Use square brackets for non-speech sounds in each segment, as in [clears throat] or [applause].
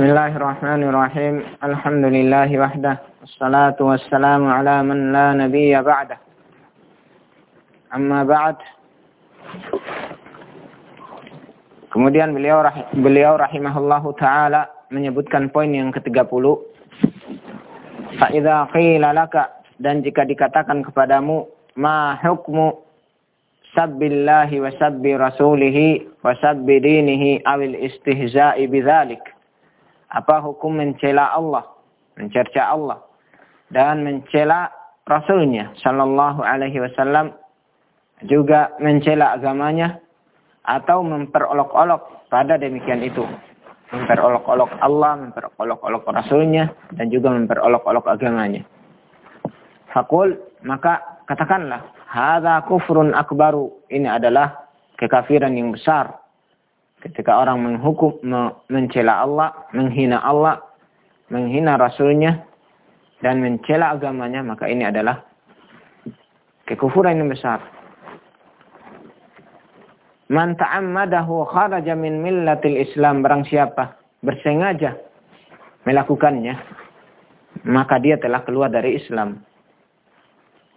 Bismillahirrahmanirrahim. Alhamdulillahi wahdah. Wassalatu wassalamu ala man la nabiyya ba'dah. Amma ba'd. Kemudian beliau beliau rahimahullahu taala menyebutkan poin yang ke-30. Fa idza qila laka dan jika dikatakan kepadamu ma hukmu sabbillahi wa sabbi rasulihi wa sabbi dinihi awil istihza'i bidzalik apa hukum mencela Allah, mencerca Allah. Dan mencela Rasulnya Shallallahu Alaihi Wasallam juga mencela agamanya atau memperolok-olok. Pada demikian itu memperolok-olok Allah, memperolok-olok Rasulnya dan juga memperolok-olok agamanya. Fakul maka katakanlah hadza kufrun akbaru. Ini adalah kekafiran yang besar Ketika orang menghukum, mencela Allah, menghina Allah, menghina Rasulnya, dan mencela agamanya, maka ini adalah kekufuran yang besar. Man ta'ammadahu kharaja min millatil Islam barang siapa bersengaja melakukannya maka dia telah keluar dari Islam.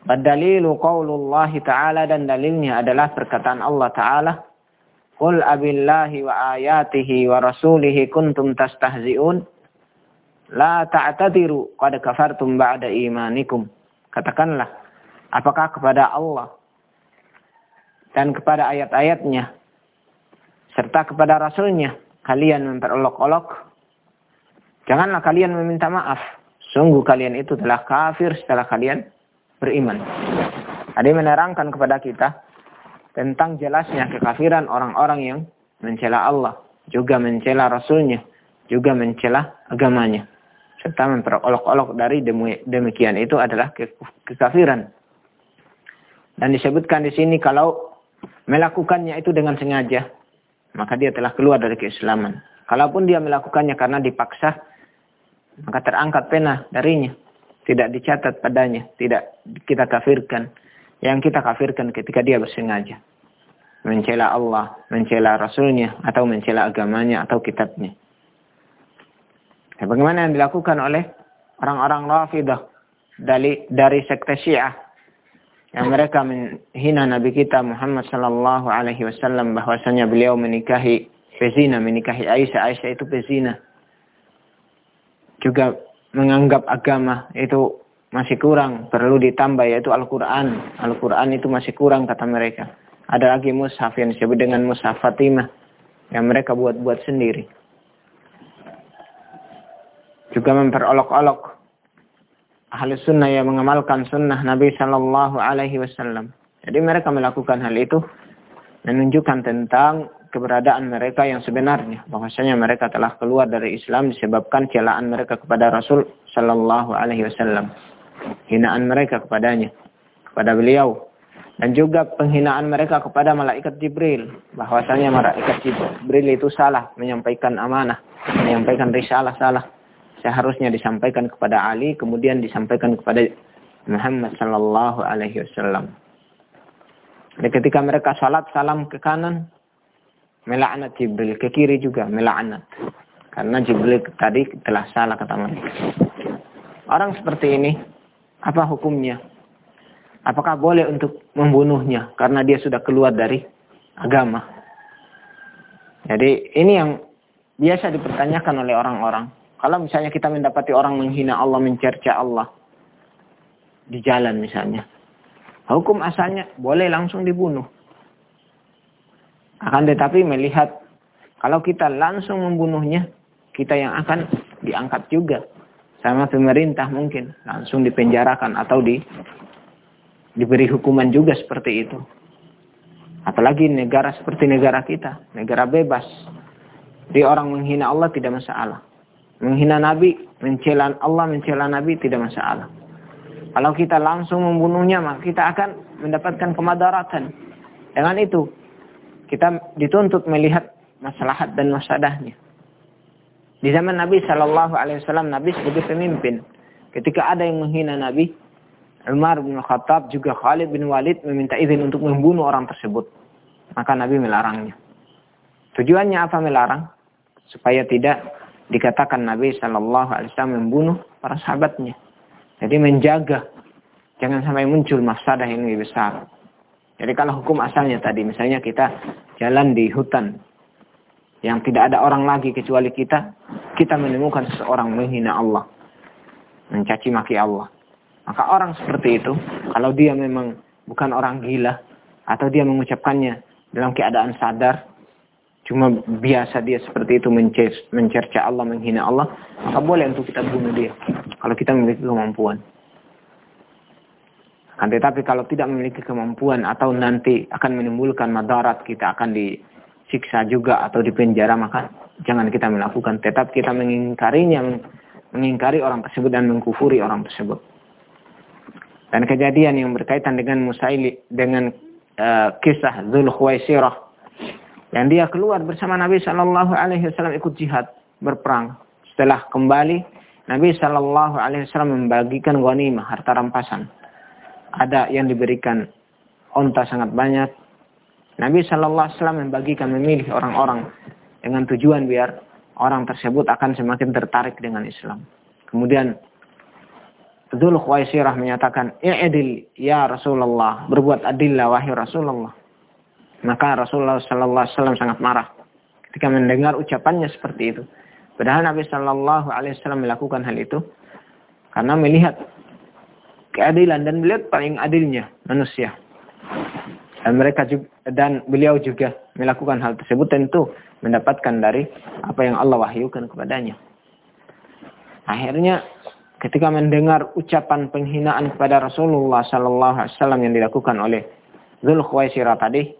Badalilu qaulullah ta'ala dan dalilnya adalah perkataan Allah ta'ala Qul abillahi wa ayatihi wa rasulihi kuntum tastahzi'un. La ta'tadiru qad kafartum ba'da imanikum. Katakanlah, apakah kepada Allah dan kepada ayat-ayatnya serta kepada Rasulnya kalian memperolok-olok? Janganlah kalian meminta maaf. Sungguh kalian itu telah kafir setelah kalian beriman. Ada menerangkan kepada kita tentang jelasnya kekafiran orang-orang yang mencela Allah, juga mencela Rasulnya, juga mencela agamanya. Serta memperolok-olok dari demikian itu adalah kekafiran. Dan disebutkan di sini kalau melakukannya itu dengan sengaja, maka dia telah keluar dari keislaman. Kalaupun dia melakukannya karena dipaksa, maka terangkat pena darinya. Tidak dicatat padanya, tidak kita kafirkan yang kita kafirkan ketika dia bersengaja. Mencela Allah, mencela Rasulnya, atau mencela agamanya, atau kitabnya. Ya, bagaimana yang dilakukan oleh orang-orang Rafidah dari, dari sekte Syiah yang mereka menghina Nabi kita Muhammad sallallahu alaihi wasallam bahwasanya beliau menikahi pezina, menikahi Aisyah, Aisyah itu pezina. Juga menganggap agama itu masih kurang, perlu ditambah yaitu Al-Quran. Al-Quran itu masih kurang kata mereka. Ada lagi mushaf yang disebut dengan mushaf Fatimah yang mereka buat-buat sendiri. Juga memperolok-olok ahli sunnah yang mengamalkan sunnah Nabi Shallallahu Alaihi Wasallam. Jadi mereka melakukan hal itu menunjukkan tentang keberadaan mereka yang sebenarnya. Bahwasanya mereka telah keluar dari Islam disebabkan celaan mereka kepada Rasul Shallallahu Alaihi Wasallam hinaan mereka kepadanya, kepada beliau. Dan juga penghinaan mereka kepada malaikat Jibril. Bahwasanya malaikat Jibril itu salah menyampaikan amanah, menyampaikan risalah salah. Seharusnya disampaikan kepada Ali, kemudian disampaikan kepada Muhammad sallallahu alaihi wasallam. Ketika mereka salat salam ke kanan, melaknat Jibril ke kiri juga melaknat. Karena Jibril tadi telah salah kata mereka. Orang seperti ini apa hukumnya? Apakah boleh untuk membunuhnya karena dia sudah keluar dari agama? Jadi ini yang biasa dipertanyakan oleh orang-orang. Kalau misalnya kita mendapati orang menghina Allah, mencerca Allah di jalan misalnya. Hukum asalnya boleh langsung dibunuh. Akan tetapi melihat kalau kita langsung membunuhnya, kita yang akan diangkat juga sama pemerintah mungkin langsung dipenjarakan atau di diberi hukuman juga seperti itu. Apalagi negara seperti negara kita, negara bebas. Di orang menghina Allah tidak masalah. Menghina Nabi, mencela Allah, mencela Nabi tidak masalah. Kalau kita langsung membunuhnya, maka kita akan mendapatkan kemadaratan. Dengan itu, kita dituntut melihat maslahat dan masadahnya. Di zaman Nabi Shallallahu Alaihi Wasallam, Nabi sebagai pemimpin. Ketika ada yang menghina Nabi, Umar bin Khattab juga Khalid bin Walid meminta izin untuk membunuh orang tersebut. Maka Nabi melarangnya. Tujuannya apa melarang? Supaya tidak dikatakan Nabi Shallallahu Alaihi Wasallam membunuh para sahabatnya. Jadi menjaga jangan sampai muncul mafsadah yang lebih besar. Jadi kalau hukum asalnya tadi, misalnya kita jalan di hutan yang tidak ada orang lagi kecuali kita, kita menemukan seseorang menghina Allah, mencaci maki Allah. Maka orang seperti itu, kalau dia memang bukan orang gila, atau dia mengucapkannya dalam keadaan sadar, cuma biasa dia seperti itu mencerca Allah, menghina Allah, maka boleh untuk kita bunuh dia. Kalau kita memiliki kemampuan. Kan tetapi kalau tidak memiliki kemampuan atau nanti akan menimbulkan madarat kita akan disiksa juga atau dipenjara maka jangan kita melakukan. Tetap kita mengingkarinya, mengingkari orang tersebut dan mengkufuri orang tersebut. Dan kejadian yang berkaitan dengan Musaili dengan uh, kisah Dzul Khuwaisirah yang dia keluar bersama Nabi Shallallahu Alaihi Wasallam ikut jihad berperang. Setelah kembali Nabi Shallallahu Alaihi Wasallam membagikan ghanimah harta rampasan ada yang diberikan onta sangat banyak. Nabi Shallallahu Alaihi Wasallam membagikan memilih orang-orang dengan tujuan biar orang tersebut akan semakin tertarik dengan Islam. Kemudian Dzul Khuwaisirah menyatakan, "I'dil ya Rasulullah, berbuat adillah wahai Rasulullah." Maka Rasulullah sallallahu alaihi wasallam sangat marah ketika mendengar ucapannya seperti itu. Padahal Nabi sallallahu alaihi wasallam melakukan hal itu karena melihat keadilan dan beliau paling adilnya manusia. Mereka juga, dan beliau juga melakukan hal tersebut tentu mendapatkan dari apa yang Allah wahyukan kepadanya. Akhirnya ketika mendengar ucapan penghinaan kepada Rasulullah Sallallahu Alaihi Wasallam yang dilakukan oleh Zul Khuwaisirah tadi,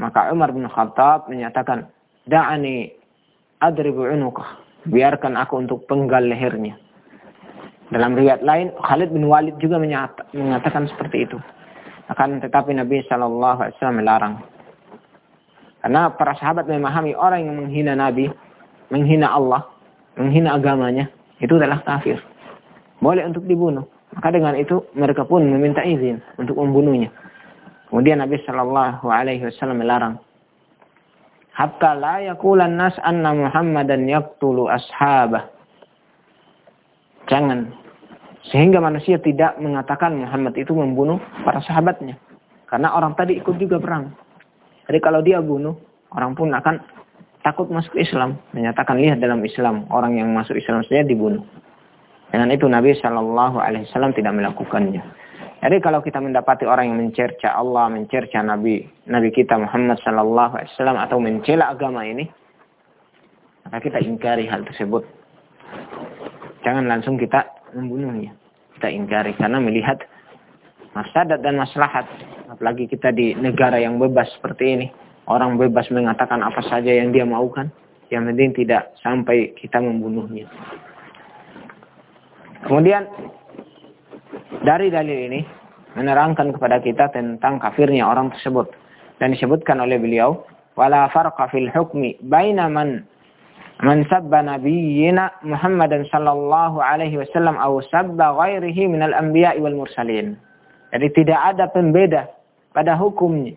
maka Umar bin Khattab menyatakan, Da'ani adribu unukah. Biarkan aku untuk penggal lehernya. Dalam riwayat lain, Khalid bin Walid juga mengatakan seperti itu. Akan tetapi Nabi Shallallahu Alaihi Wasallam melarang. Karena para sahabat memahami orang yang menghina Nabi, menghina Allah, menghina agamanya, itu adalah kafir. Boleh untuk dibunuh. Maka dengan itu mereka pun meminta izin untuk membunuhnya. Kemudian Nabi Shallallahu Alaihi Wasallam melarang. Hatta la yakulan nas anna Muhammadan yaktulu ashabah Jangan. Sehingga manusia tidak mengatakan Muhammad itu membunuh para sahabatnya. Karena orang tadi ikut juga perang. Jadi kalau dia bunuh, orang pun akan takut masuk Islam. Menyatakan lihat dalam Islam, orang yang masuk Islam saja dibunuh. Dengan itu Nabi Shallallahu Alaihi Wasallam tidak melakukannya. Jadi kalau kita mendapati orang yang mencerca Allah, mencerca Nabi Nabi kita Muhammad Shallallahu Alaihi Wasallam atau mencela agama ini, maka kita ingkari hal tersebut jangan langsung kita membunuhnya. Kita ingkari karena melihat masadat dan maslahat. Apalagi kita di negara yang bebas seperti ini. Orang bebas mengatakan apa saja yang dia maukan. Yang penting tidak sampai kita membunuhnya. Kemudian dari dalil ini menerangkan kepada kita tentang kafirnya orang tersebut. Dan disebutkan oleh beliau, wala farqa fil hukmi baina man sabba nabiyyina Muhammadan sallallahu alaihi wasallam atau sabba ghairihi minal anbiya'i wal mursalin. Jadi tidak ada pembeda pada hukumnya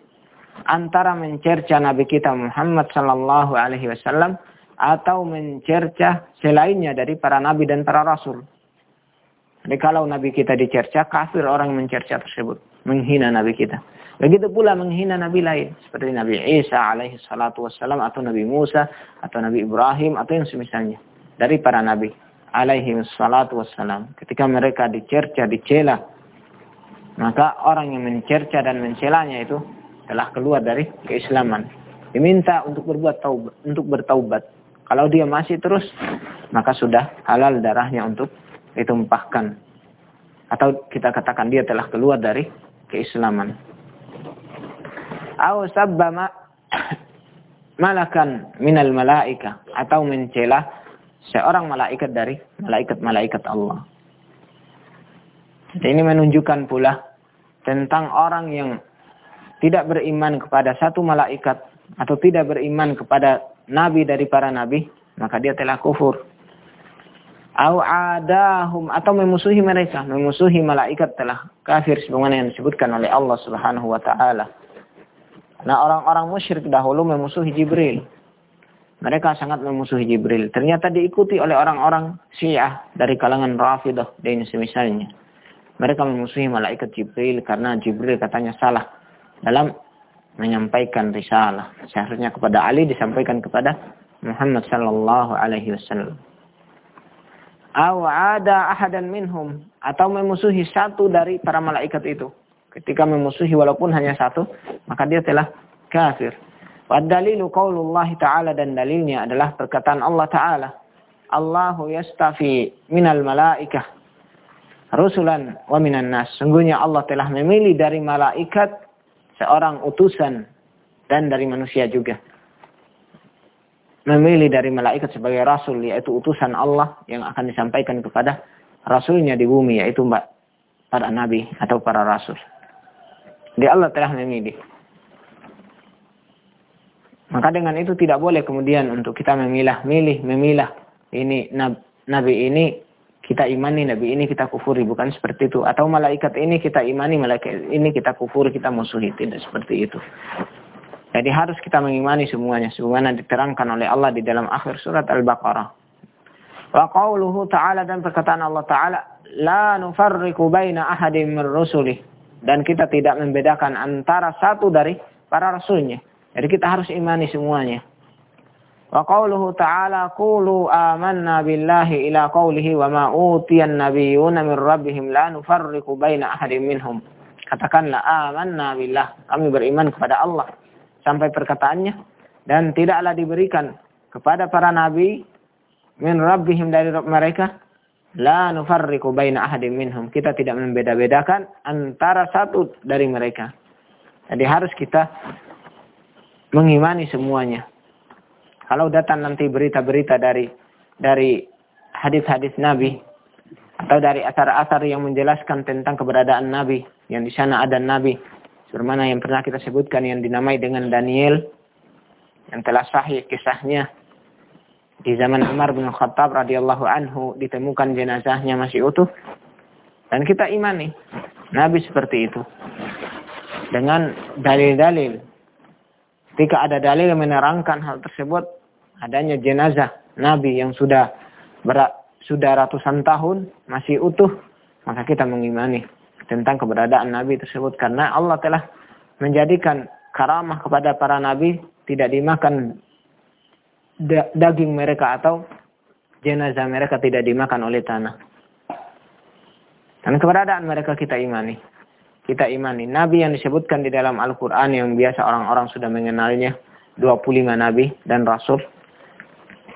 antara mencerca nabi kita Muhammad sallallahu alaihi wasallam atau mencerca selainnya dari para nabi dan para rasul. Jadi kalau nabi kita dicerca, kafir orang mencerca tersebut, menghina nabi kita. Begitu pula menghina nabi lain seperti Nabi Isa alaihi salatu wassalam atau Nabi Musa atau Nabi Ibrahim atau yang semisalnya dari para nabi alaihi salatu wassalam. Ketika mereka dicerca, dicela, maka orang yang mencerca dan mencelanya itu telah keluar dari keislaman. Diminta untuk berbuat taubat, untuk bertaubat. Kalau dia masih terus, maka sudah halal darahnya untuk ditumpahkan. Atau kita katakan dia telah keluar dari keislaman au sabbama malakan minal malaika atau mencela seorang malaikat dari malaikat-malaikat Allah. Jadi ini menunjukkan pula tentang orang yang tidak beriman kepada satu malaikat atau tidak beriman kepada nabi dari para nabi, maka dia telah kufur. Au adahum atau memusuhi mereka, memusuhi malaikat telah kafir sebagaimana yang disebutkan oleh Allah Subhanahu wa taala. Nah orang-orang musyrik dahulu memusuhi Jibril. mereka sangat memusuhi Jibril. Ternyata diikuti oleh orang-orang Syiah dari kalangan Rafidah dan semisalnya. Mereka memusuhi malaikat Jibril karena Jibril katanya salah dalam menyampaikan risalah. Seharusnya kepada Ali disampaikan kepada Muhammad sallallahu alaihi wasallam. Aw ada ahadan minhum atau memusuhi satu dari para malaikat itu. Ketika memusuhi walaupun hanya satu, maka dia telah kafir. Wadalilu qaulullah ta'ala dan dalilnya adalah perkataan Allah ta'ala. Allahu yastafi minal malaikah rusulan wa minan nas. Sungguhnya Allah telah memilih dari malaikat seorang utusan dan dari manusia juga. Memilih dari malaikat sebagai rasul yaitu utusan Allah yang akan disampaikan kepada rasulnya di bumi yaitu mbak para nabi atau para rasul. Di Allah telah memilih. Maka dengan itu tidak boleh kemudian untuk kita memilah, milih, memilah. Ini nabi ini kita imani, nabi ini kita kufuri. Bukan seperti itu. Atau malaikat ini kita imani, malaikat ini kita kufuri, kita musuhi. Tidak seperti itu. Jadi harus kita mengimani semuanya. Sebagaimana diterangkan oleh Allah di dalam akhir surat Al-Baqarah. Wa qawluhu ta'ala dan perkataan Allah ta'ala. La nufarriku baina ahadim min rusulih. Dan kita tidak membedakan antara satu dari para rasulnya. Jadi kita harus imani semuanya. Wa qawluhu ta'ala qulu amanna billahi ila qawlihi wa ma utiyan nabiyyuna min rabbihim la nufarriqu baina ahadin minhum. Katakanlah amanna billah. Kami beriman kepada Allah. Sampai perkataannya. Dan tidaklah diberikan kepada para nabi min rabbihim dari mereka. La nufarriqu baina ahadin minhum. Kita tidak membeda-bedakan antara satu dari mereka. Jadi harus kita mengimani semuanya. Kalau datang nanti berita-berita dari dari hadis-hadis Nabi atau dari asar-asar yang menjelaskan tentang keberadaan Nabi, yang di sana ada Nabi, sebagaimana yang pernah kita sebutkan yang dinamai dengan Daniel, yang telah sahih kisahnya di zaman Umar bin Khattab radhiyallahu anhu ditemukan jenazahnya masih utuh. Dan kita imani Nabi seperti itu. Dengan dalil-dalil. Ketika ada dalil yang menerangkan hal tersebut, adanya jenazah Nabi yang sudah berat, sudah ratusan tahun masih utuh, maka kita mengimani tentang keberadaan Nabi tersebut. Karena Allah telah menjadikan karamah kepada para Nabi tidak dimakan daging mereka atau jenazah mereka tidak dimakan oleh tanah. Dan keberadaan mereka kita imani kita imani. Nabi yang disebutkan di dalam Al-Quran yang biasa orang-orang sudah mengenalnya. 25 Nabi dan Rasul.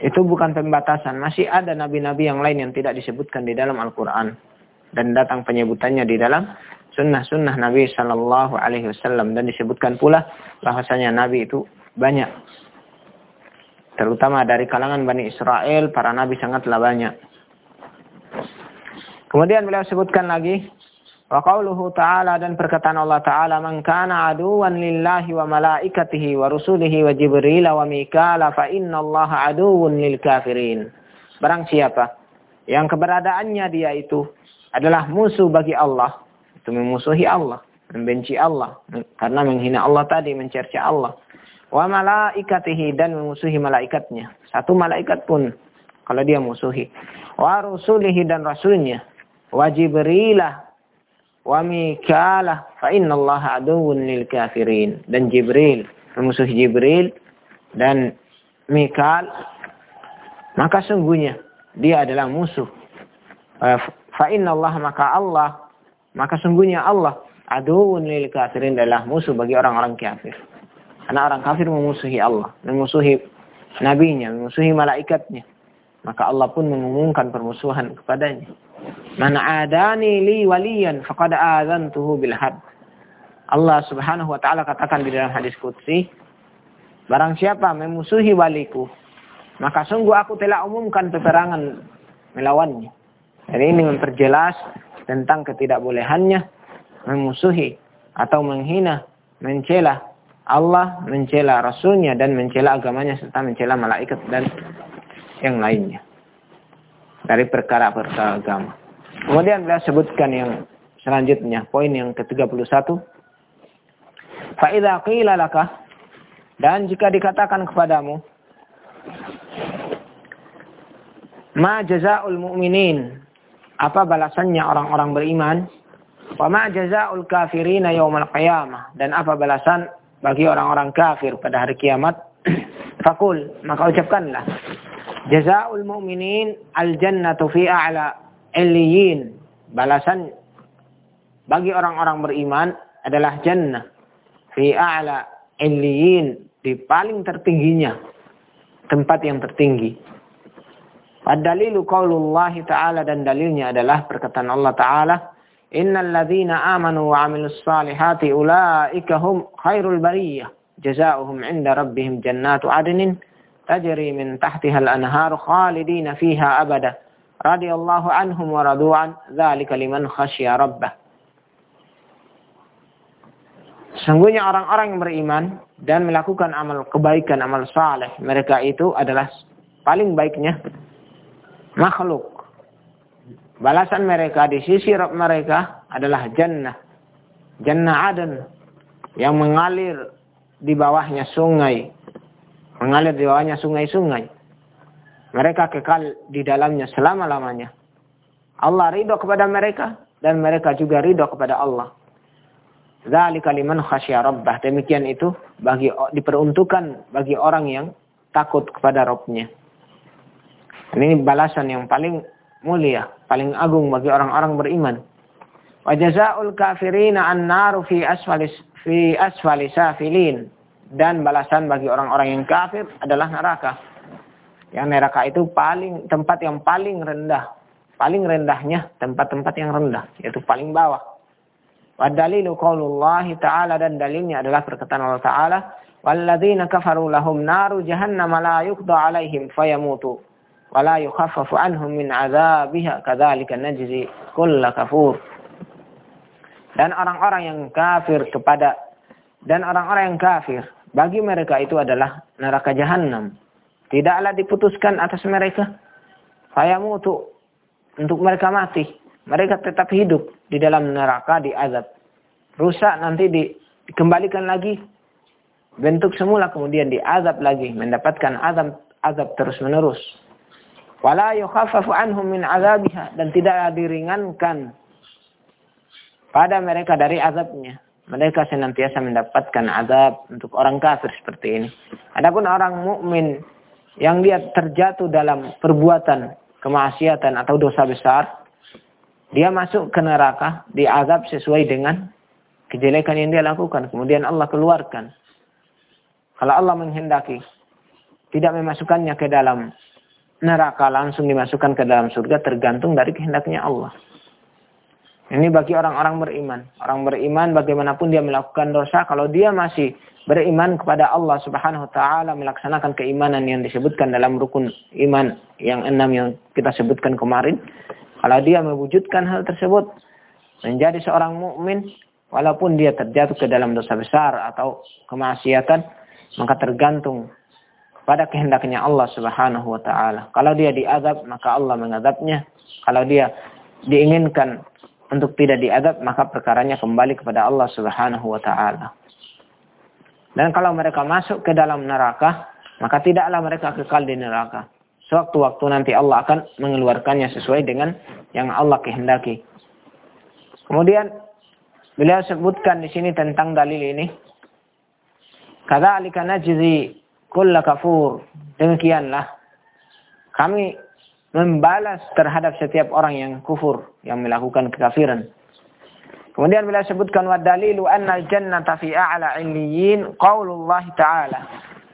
Itu bukan pembatasan. Masih ada Nabi-Nabi yang lain yang tidak disebutkan di dalam Al-Quran. Dan datang penyebutannya di dalam sunnah-sunnah Nabi Sallallahu Alaihi Wasallam. Dan disebutkan pula bahwasanya Nabi itu banyak. Terutama dari kalangan Bani Israel, para Nabi sangatlah banyak. Kemudian beliau sebutkan lagi Wa qawluhu ta'ala dan perkataan Allah ta'ala man kana aduwan lillahi wa malaikatihi wa rusulihi wa jibril wa mikala fa inna Allah aduwun lil kafirin. Barang siapa yang keberadaannya dia itu adalah musuh bagi Allah, itu memusuhi Allah, membenci Allah karena menghina Allah tadi, mencerca Allah. Wa malaikatihi dan memusuhi malaikatnya. Satu malaikat pun kalau dia musuhi. Wa rusulihi dan rasulnya. Wa jibrilah. Wa mikalah. Fa inna Allah aduun lil kafirin. Dan Jibril. Musuh Jibril dan Mikal. Maka sungguhnya dia adalah musuh. Fa inna Allah maka Allah. Maka sungguhnya Allah aduun lil kafirin adalah musuh bagi orang-orang kafir karena orang kafir memusuhi Allah memusuhi nabinya memusuhi malaikatnya maka Allah pun mengumumkan permusuhan kepadanya Man adani li waliyan faqad adzantuhu bil had. Allah Subhanahu wa taala katakan di dalam hadis qudsi, barang siapa memusuhi waliku, maka sungguh aku telah umumkan peperangan melawannya. Jadi ini memperjelas tentang ketidakbolehannya memusuhi atau menghina, mencela Allah, mencela Rasulnya dan mencela agamanya serta mencela malaikat dan yang lainnya dari perkara-perkara agama. Kemudian beliau sebutkan yang selanjutnya, poin yang ke-31. Fa'idha qila laka, dan jika dikatakan kepadamu, Ma jazaul mu'minin. Apa balasannya orang-orang beriman? Wa ma jazaul kafirina yaumal qiyamah. Dan apa balasan bagi orang-orang kafir pada hari kiamat? [clears throat] Fakul, maka ucapkanlah. Jazaul mu'minin al-jannatu fi a'la illiyin. Balasan bagi orang-orang beriman adalah jannah fi a'la illiyin di paling tertingginya tempat yang tertinggi. Ad-dalilu qaulullah ta'ala dan dalilnya adalah perkataan Allah ta'ala Innal amanu wa 'amilus salihati ulaika hum khairul bariyah. Jazaohum 'inda rabbihim jannatu 'adnin tajri min tahtiha al-anharu khalidina fiha abada. Radiyallahu anhum wa radu'an dzalika liman khasyya rabbah. Sungguhnya orang-orang yang beriman dan melakukan amal kebaikan, amal saleh, mereka itu adalah paling baiknya makhluk. Balasan mereka di sisi Rabb mereka adalah jannah. Jannah Aden yang mengalir di bawahnya sungai. Mengalir di bawahnya sungai-sungai. Mereka kekal di dalamnya selama-lamanya. Allah ridho kepada mereka dan mereka juga ridho kepada Allah. Zalika liman khasya rabbah. Demikian itu bagi diperuntukkan bagi orang yang takut kepada Rabbnya. Ini balasan yang paling mulia, paling agung bagi orang-orang beriman. Wa jazaa'ul kafirina an-naru fi asfalis fi asfali safilin. Dan balasan bagi orang-orang yang kafir adalah neraka. Yang neraka itu paling tempat yang paling rendah. Paling rendahnya tempat-tempat yang rendah, yaitu paling bawah. Wadalilu qaulullah ta'ala dan dalilnya adalah perkataan Allah Ta'ala. Walladzina kafaru lahum naru jahannam la yuqda alaihim fayamutu. Wa la yukhaffafu anhum min azabiha. Kadzalika najzi kulla kafur. Dan orang-orang yang kafir kepada dan orang-orang yang kafir bagi mereka itu adalah neraka jahanam. Tidaklah diputuskan atas mereka. Fayamutu untuk mereka mati mereka tetap hidup di dalam neraka di azab. Rusak nanti di, dikembalikan lagi bentuk semula kemudian diazab lagi mendapatkan azab azab terus menerus. Wala yukhaffafu anhum min dan tidak diringankan pada mereka dari azabnya. Mereka senantiasa mendapatkan azab untuk orang kafir seperti ini. Adapun orang mukmin yang dia terjatuh dalam perbuatan kemaksiatan atau dosa besar, dia masuk ke neraka, diazab sesuai dengan kejelekan yang dia lakukan. Kemudian Allah keluarkan. Kalau Allah menghendaki, tidak memasukkannya ke dalam neraka, langsung dimasukkan ke dalam surga, tergantung dari kehendaknya Allah. Ini bagi orang-orang beriman. Orang beriman bagaimanapun dia melakukan dosa, kalau dia masih beriman kepada Allah subhanahu wa ta'ala, melaksanakan keimanan yang disebutkan dalam rukun iman yang enam yang kita sebutkan kemarin, kalau dia mewujudkan hal tersebut menjadi seorang mukmin walaupun dia terjatuh ke dalam dosa besar atau kemaksiatan maka tergantung pada kehendaknya Allah Subhanahu wa taala. Kalau dia diazab maka Allah mengadabnya. Kalau dia diinginkan untuk tidak diadab maka perkaranya kembali kepada Allah Subhanahu wa taala. Dan kalau mereka masuk ke dalam neraka, maka tidaklah mereka kekal di neraka. Sewaktu-waktu nanti Allah akan mengeluarkannya sesuai dengan yang Allah kehendaki. Kemudian beliau sebutkan di sini tentang dalil ini. Kadzalika najzi kulla kafur. Demikianlah kami membalas terhadap setiap orang yang kufur, yang melakukan kekafiran. Kemudian beliau sebutkan wa dalilu anna al-jannata fi a'la 'illiyin qaulullah ta'ala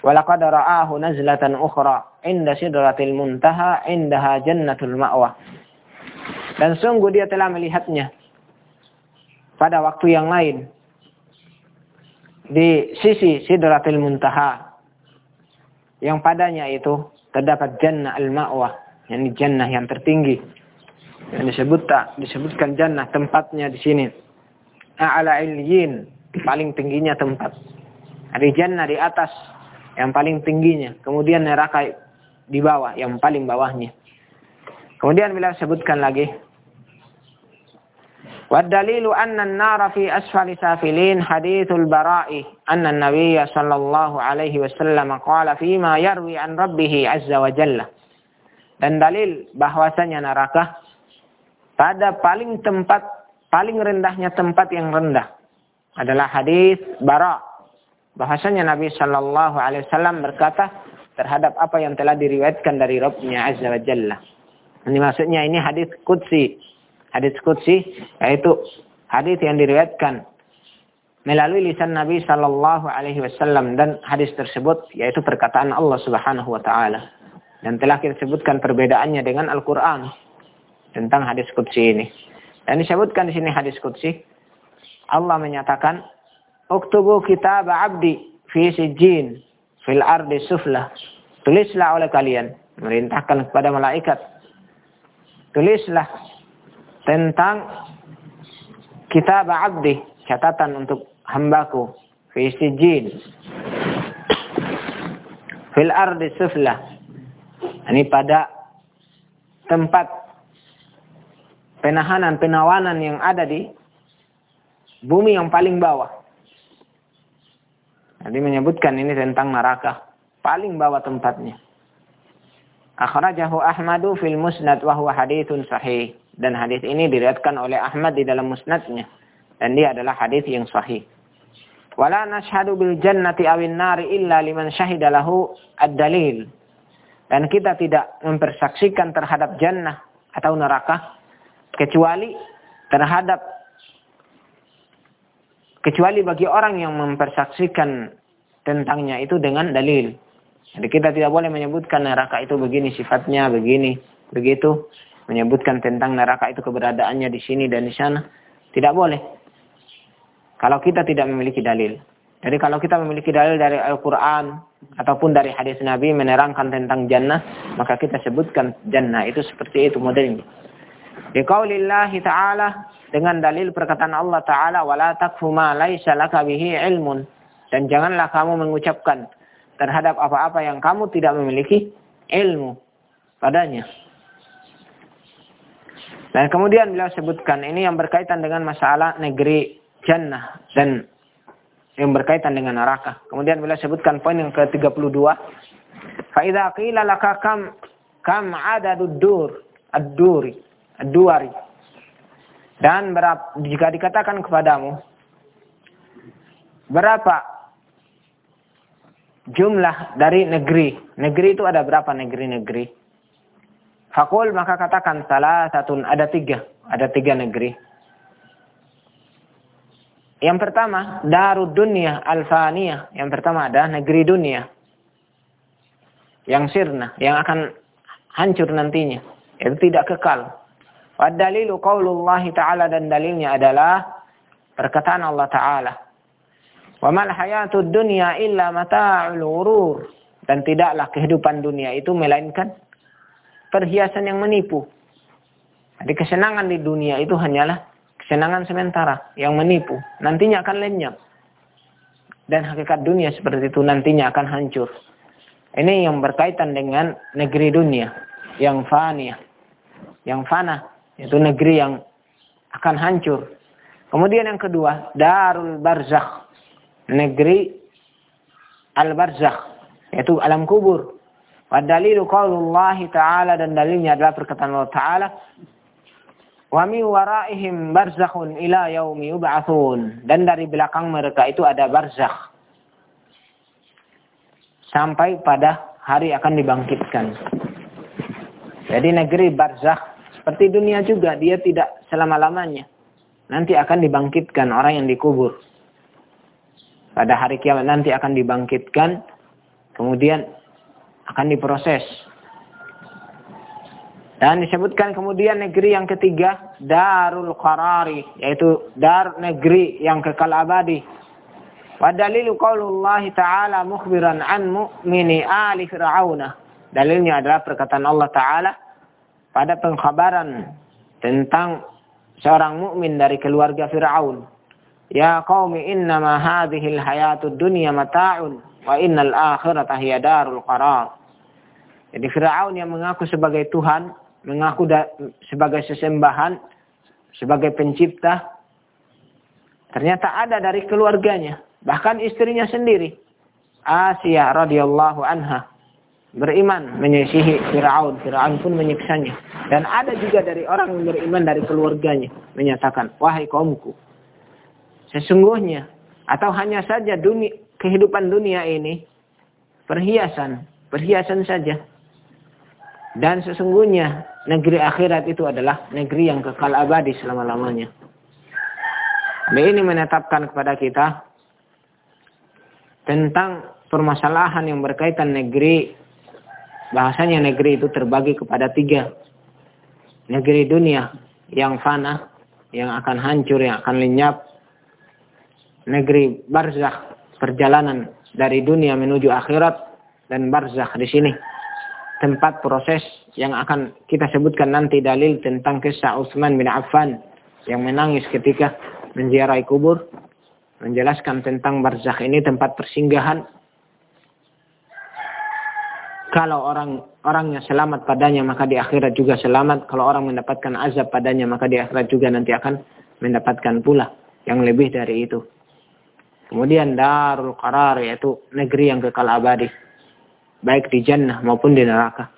Walaqad ra'ahu nazlatan ukhra inda sidratil muntaha indaha jannatul ma'wa. Dan sungguh dia telah melihatnya pada waktu yang lain di sisi sidratil muntaha yang padanya itu terdapat jannah al-ma'wa, yakni jannah yang tertinggi. Yang disebut tak disebutkan jannah tempatnya di sini. A'la ilyin, paling tingginya tempat. Ada jannah di atas yang paling tingginya. Kemudian neraka di bawah, yang paling bawahnya. Kemudian bila sebutkan lagi. والدليل أن النار في أسفل سافلين حديث البراء أن النبي صلى الله عليه وسلم قال فيما يروي عن ربه عز وجل dan dalil bahwasanya neraka pada paling tempat paling rendahnya tempat yang rendah adalah hadis Bara bahwasanya Nabi Shallallahu alaihi wasallam berkata terhadap apa yang telah diriwayatkan dari Rabbnya Azza wa Jalla. Ini maksudnya ini hadis qudsi. Hadis qudsi yaitu hadis yang diriwayatkan melalui lisan Nabi Shallallahu alaihi wasallam dan hadis tersebut yaitu perkataan Allah Subhanahu wa taala. Dan telah kita sebutkan perbedaannya dengan Al-Qur'an tentang hadis qudsi ini. Dan disebutkan di sini hadis qudsi Allah menyatakan Uktubu kitab abdi fi sijin fil ardi sufla. Tulislah oleh kalian merintahkan kepada malaikat. Tulislah tentang kitab abdi catatan untuk hambaku fi sijin. Fil ardi sufla. Ini pada tempat penahanan penawanan yang ada di bumi yang paling bawah. Jadi menyebutkan ini tentang neraka paling bawah tempatnya. Akhrajahu Ahmadu fil musnad wa huwa hadithun sahih dan hadis ini diriatkan oleh Ahmad di dalam musnadnya dan dia adalah hadis yang sahih. Wala nashhadu bil jannati awin nari illa liman syahida lahu ad-dalil. Dan kita tidak mempersaksikan terhadap jannah atau neraka kecuali terhadap kecuali bagi orang yang mempersaksikan tentangnya itu dengan dalil. Jadi kita tidak boleh menyebutkan neraka itu begini sifatnya, begini, begitu. Menyebutkan tentang neraka itu keberadaannya di sini dan di sana. Tidak boleh. Kalau kita tidak memiliki dalil. Jadi kalau kita memiliki dalil dari Al-Quran ataupun dari hadis Nabi menerangkan tentang jannah, maka kita sebutkan jannah itu seperti itu modelnya. Di qaulillahi ta'ala dengan dalil perkataan Allah Ta'ala wala takfu ma laisa laka bihi ilmun dan janganlah kamu mengucapkan terhadap apa-apa yang kamu tidak memiliki ilmu padanya. Dan kemudian beliau sebutkan ini yang berkaitan dengan masalah negeri jannah dan yang berkaitan dengan neraka. Kemudian beliau sebutkan poin yang ke-32. Fa idza qila laka kam kam adadud dur ad-duri ad-duari. Dan berapa, jika dikatakan kepadamu berapa jumlah dari negeri. Negeri itu ada berapa negeri-negeri? Fakul maka katakan salah satu ada tiga. Ada tiga negeri. Yang pertama, Darud Dunia Al-Faniyah. Yang pertama ada negeri dunia. Yang sirna, yang akan hancur nantinya. Itu tidak kekal. Wadalilu qaulullah ta'ala dan dalilnya adalah perkataan Allah Ta'ala. Wa mal hayatud dunya illa mata'ul urur. Dan tidaklah kehidupan dunia itu melainkan perhiasan yang menipu. Jadi kesenangan di dunia itu hanyalah Kesenangan sementara yang menipu. Nantinya akan lenyap. Dan hakikat dunia seperti itu nantinya akan hancur. Ini yang berkaitan dengan negeri dunia. Yang fania. Yang fana. Itu negeri yang akan hancur. Kemudian yang kedua. Darul barzakh. Negeri al-barzakh. Yaitu alam kubur. Wadalilu qaulullahi ta'ala dan dalilnya adalah perkataan Allah Ta'ala Wa min waraihim barzakhun ila yaumi yub'atsun. Dan dari belakang mereka itu ada barzakh. Sampai pada hari akan dibangkitkan. Jadi negeri barzakh seperti dunia juga dia tidak selama-lamanya. Nanti akan dibangkitkan orang yang dikubur. Pada hari kiamat nanti akan dibangkitkan. Kemudian akan diproses dan disebutkan kemudian negeri yang ketiga, Darul Qarari, yaitu dar negeri yang kekal abadi. Wadalilu qaulullah ta'ala mukhbiran an mu'mini ali fir'auna. Dalilnya adalah perkataan Allah Ta'ala pada pengkhabaran tentang seorang mukmin dari keluarga Fir'aun. Ya qaumi innama hadhil hayatud dunya mata'un wa innal akhirata hiya darul qarar. Jadi Fir'aun yang mengaku sebagai Tuhan mengaku sebagai sesembahan, sebagai pencipta, ternyata ada dari keluarganya, bahkan istrinya sendiri, Asia radhiyallahu anha. beriman menyisihi Fir'aun. Fir'aun pun menyiksanya. Dan ada juga dari orang yang beriman dari keluarganya. Menyatakan, wahai kaumku. Sesungguhnya, atau hanya saja dunia, kehidupan dunia ini, perhiasan. Perhiasan saja. Dan sesungguhnya negeri akhirat itu adalah negeri yang kekal abadi selama-lamanya. Ini menetapkan kepada kita tentang permasalahan yang berkaitan negeri. Bahasanya negeri itu terbagi kepada tiga. Negeri dunia yang fana, yang akan hancur, yang akan lenyap. Negeri barzakh, perjalanan dari dunia menuju akhirat dan barzakh di sini tempat proses yang akan kita sebutkan nanti dalil tentang kisah Utsman bin Affan yang menangis ketika menziarahi kubur menjelaskan tentang barzakh ini tempat persinggahan. Kalau orang orangnya selamat padanya maka di akhirat juga selamat. Kalau orang mendapatkan azab padanya maka di akhirat juga nanti akan mendapatkan pula yang lebih dari itu. Kemudian darul qarar yaitu negeri yang kekal abadi baik di jannah maupun di neraka.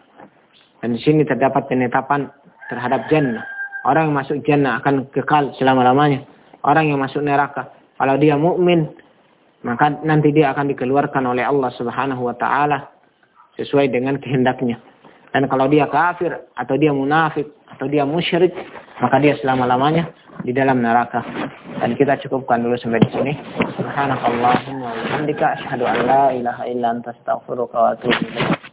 Dan di sini terdapat penetapan terhadap jannah. Orang yang masuk jannah akan kekal selama-lamanya. Orang yang masuk neraka, kalau dia mukmin, maka nanti dia akan dikeluarkan oleh Allah Subhanahu wa taala sesuai dengan kehendaknya. Dan kalau dia kafir atau dia munafik atau dia musyrik, maka dia selama-lamanya di dalam neraka. Dan kita cukupkan dulu sampai di sini. Subhanakallahumma wa bihamdika asyhadu an la ilaha illa anta astaghfiruka wa atubu ilaik.